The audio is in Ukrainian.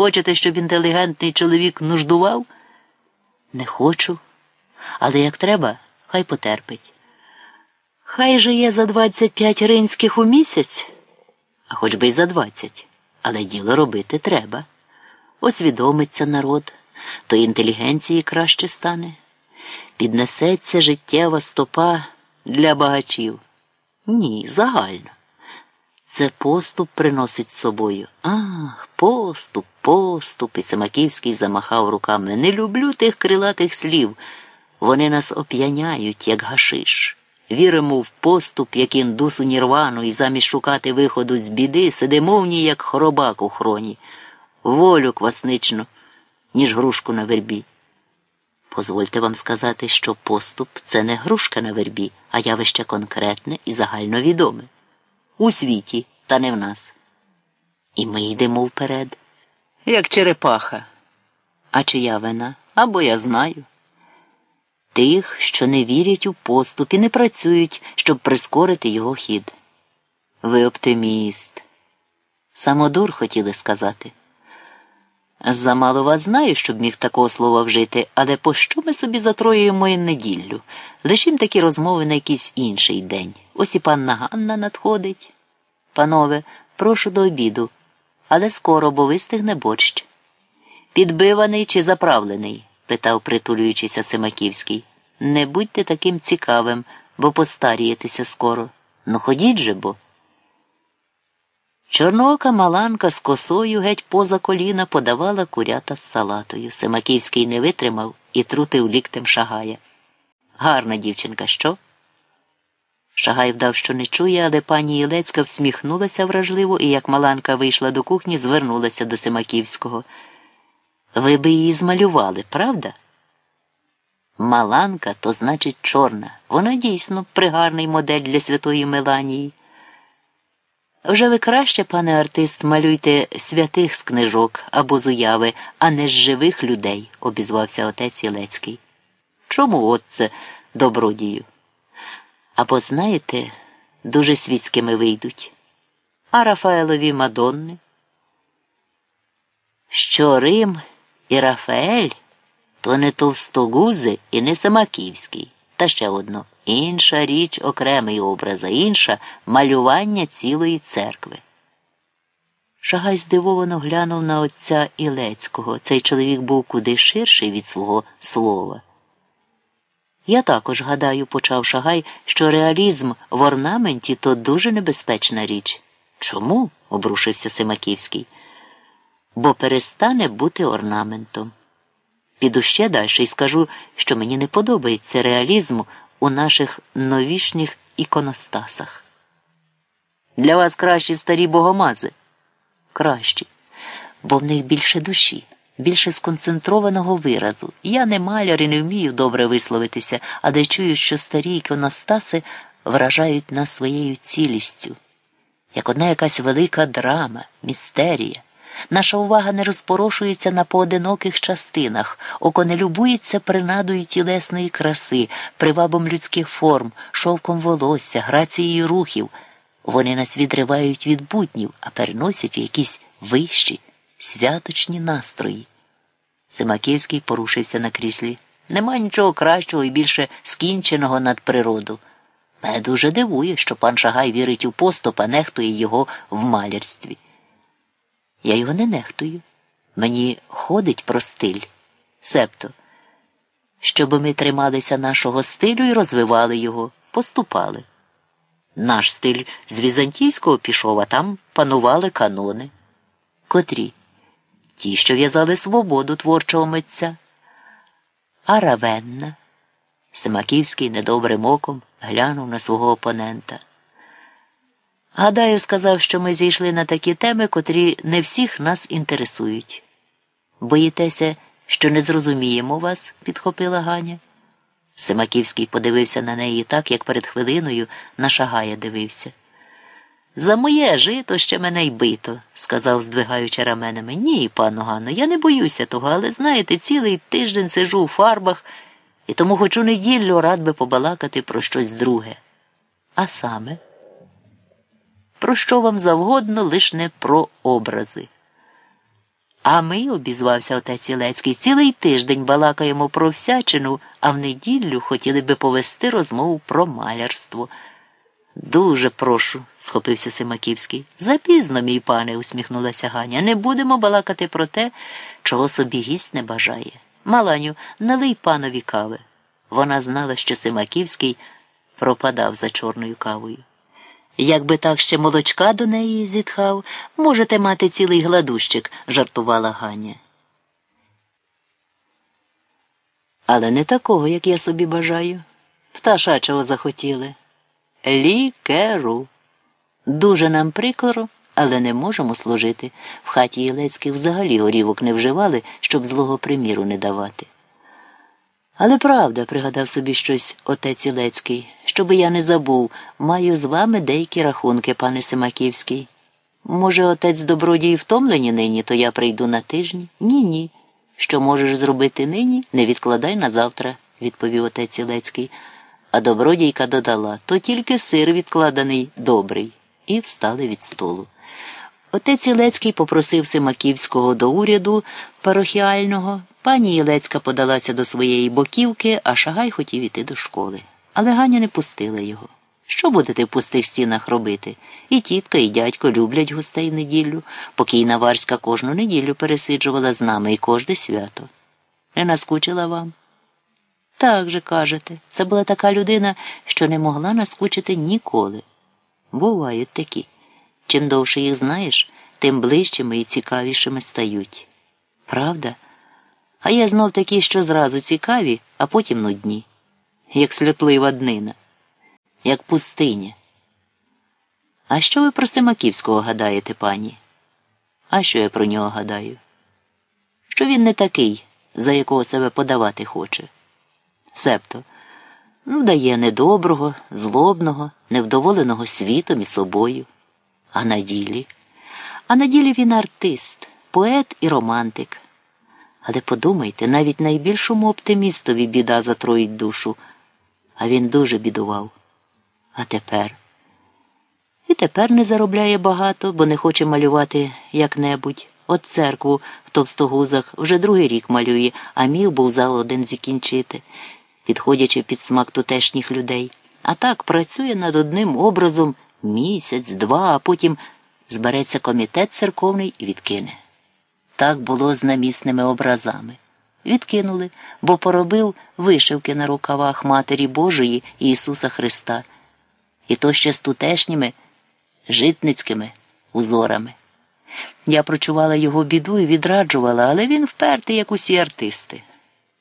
Хочете, щоб інтелігентний чоловік нуждував? Не хочу. Але як треба, хай потерпить. Хай же є за 25 ринських у місяць, а хоч би й за 20. Але діло робити треба. Освідомиться народ, то інтелігенції краще стане. Піднесеться життєва стопа для багачів. Ні, загально. Це поступ приносить з собою. Ах, поступ, поступ. І Семаківський замахав руками. Не люблю тих крилатих слів. Вони нас оп'яняють, як гашиш. Віримо в поступ, як індус у нірвану, і замість шукати виходу з біди, сидимо в ній, як хоробак у хроні, волю квасничну, ніж грушку на вербі. Позвольте вам сказати, що поступ це не грушка на вербі, а явище конкретне і загальновідоме. У світі, та не в нас. І ми йдемо вперед, як черепаха. А чия вина? Або я знаю. Тих, що не вірять у поступ і не працюють, щоб прискорити його хід. Ви оптиміст. Самодур хотіли сказати. Замало вас знаю, щоб міг такого слова вжити, але пощо ми собі затроюємо і неділю? Лишім такі розмови на якийсь інший день. Ось і панна Ганна надходить. Панове, прошу до обіду, але скоро, бо вистигне борщ. Підбиваний чи заправлений? питав, притулюючися Семаківський. Не будьте таким цікавим, бо постарієтеся скоро. Ну ходіть же бо. Чорноока маланка з косою геть поза коліна подавала курята з салатою. Семаківський не витримав і трутив ліктем шагая. Гарна дівчинка, що? Шагай вдав, що не чує, але пані Єлецька всміхнулася вражливо і, як маланка вийшла до кухні, звернулася до Семаківського. Ви би її змалювали, правда? Маланка то значить чорна. Вона дійсно пригарний модель для святої Меланії. Вже ви краще, пане артист, малюйте святих з книжок або з уяви, а не з живих людей, обізвався отець Єлецький. Чому от це добродію? Або, знаєте, дуже світськими вийдуть. А Рафаелові Мадонни? Що Рим і Рафаель то не товстогузи і не Самаківський. Та ще одно. Інша річ окремий образ, а інша малювання цілої церкви. Шагай здивовано глянув на отця Ілецького. Цей чоловік був куди ширший від свого слова. Я також гадаю, почав Шагай, що реалізм в орнаменті то дуже небезпечна річ. Чому? обрушився Семаківський. Бо перестане бути орнаментом. Піду ще далі і скажу, що мені не подобається реалізм у наших новішніх іконостасах. Для вас кращі старі богомази? Кращі, бо в них більше душі, більше сконцентрованого виразу. Я не маляр і не вмію добре висловитися, але чую, що старі іконостаси вражають нас своєю цілістю, як одна якась велика драма, містерія. Наша увага не розпорошується на поодиноких частинах, око не любується принадою тілесної краси, привабом людських форм, шовком волосся, грацією рухів. Вони нас відривають від буднів, а переносять у якісь вищі, святочні настрої. Семаківський порушився на кріслі. Нема нічого кращого і більше скінченого над природу. Мене дуже дивує, що пан Шагай вірить у поступ, а нехтує його в малярстві. Я його не нехтую. Мені ходить про стиль, себто, щоб ми трималися нашого стилю і розвивали його, поступали. Наш стиль з візантійського пішов, а там панували канони. Котрі? Ті, що в'язали свободу творчого митця. А Равенна. Семаківський недобрим оком глянув на свого опонента. Гадаю, сказав, що ми зійшли на такі теми, котрі не всіх нас інтересують. Боїтеся, що не зрозуміємо вас, підхопила Ганя. Семаківський подивився на неї так, як перед хвилиною на шагая дивився. За моє жито ще мене й бито, сказав, здвигаючи раменами. Ні, пану Ганно, я не боюся того, але знаєте, цілий тиждень сижу у фарбах і тому хочу неділю рад би побалакати про щось друге. А саме про що вам завгодно, лиш не про образи. А ми, обізвався отець Ілецький, цілий тиждень балакаємо про всячину, а в неділю хотіли би повести розмову про малярство. Дуже прошу, схопився Симаківський. Запізно, мій пане, усміхнулася Ганя. Не будемо балакати про те, чого собі гість не бажає. Маланю, налий панові кави. Вона знала, що Симаківський пропадав за чорною кавою. Якби так ще молочка до неї зітхав, можете мати цілий гладущик, жартувала Ганя. Але не такого, як я собі бажаю. Пташачого захотіли. Лікеру. Дуже нам прикро, але не можемо служити. В хаті Єлецьких взагалі горівок не вживали, щоб злого приміру не давати. Але правда, пригадав собі щось отець Ілецький, щоби я не забув, маю з вами деякі рахунки, пане Семаківський. Може, отець добродій втомлені нині, то я прийду на тижні? Ні, ні. Що можеш зробити нині, не відкладай на завтра, відповів отець Ілецький. А добродійка додала то тільки сир відкладений добрий, і встали від столу. Отець Ілецький попросив Симаківського до уряду парохіального. Пані Ілецька подалася до своєї боківки, а Шагай хотів іти до школи. Але Ганя не пустила його. Що будете в пустих стінах робити? І тітка, і дядько люблять гостей неділю. Покійна Варська кожну неділю пересиджувала з нами і кожне свято. Не наскучила вам? Так же кажете, це була така людина, що не могла наскучити ніколи. Бувають такі. Чим довше їх знаєш, тим ближчими і цікавішими стають. Правда? А я знов такі, що зразу цікаві, а потім нудні, як сльотлива днина, як пустиня. А що ви про Семаківського гадаєте, пані? А що я про нього гадаю? Що він не такий, за якого себе подавати хоче. Цебто, ну, дає недоброго, злобного, невдоволеного світом і собою. А на ділі? А на ділі він артист, поет і романтик. Але подумайте, навіть найбільшому оптимістові біда затроїть душу, а він дуже бідував. А тепер? І тепер не заробляє багато, бо не хоче малювати як-небудь. От церкву в товстогузах вже другий рік малює, а міг був за один закінчити, підходячи під смак тутешніх людей. А так працює над одним образом місяць, два, а потім збереться комітет церковний і відкине. Так було з намісними образами. Відкинули, бо поробив вишивки на рукавах Матері Божої і Ісуса Христа, і то ще з тутешніми житницькими узорами. Я прочувала його біду і відраджувала, але він впертий, як усі артисти.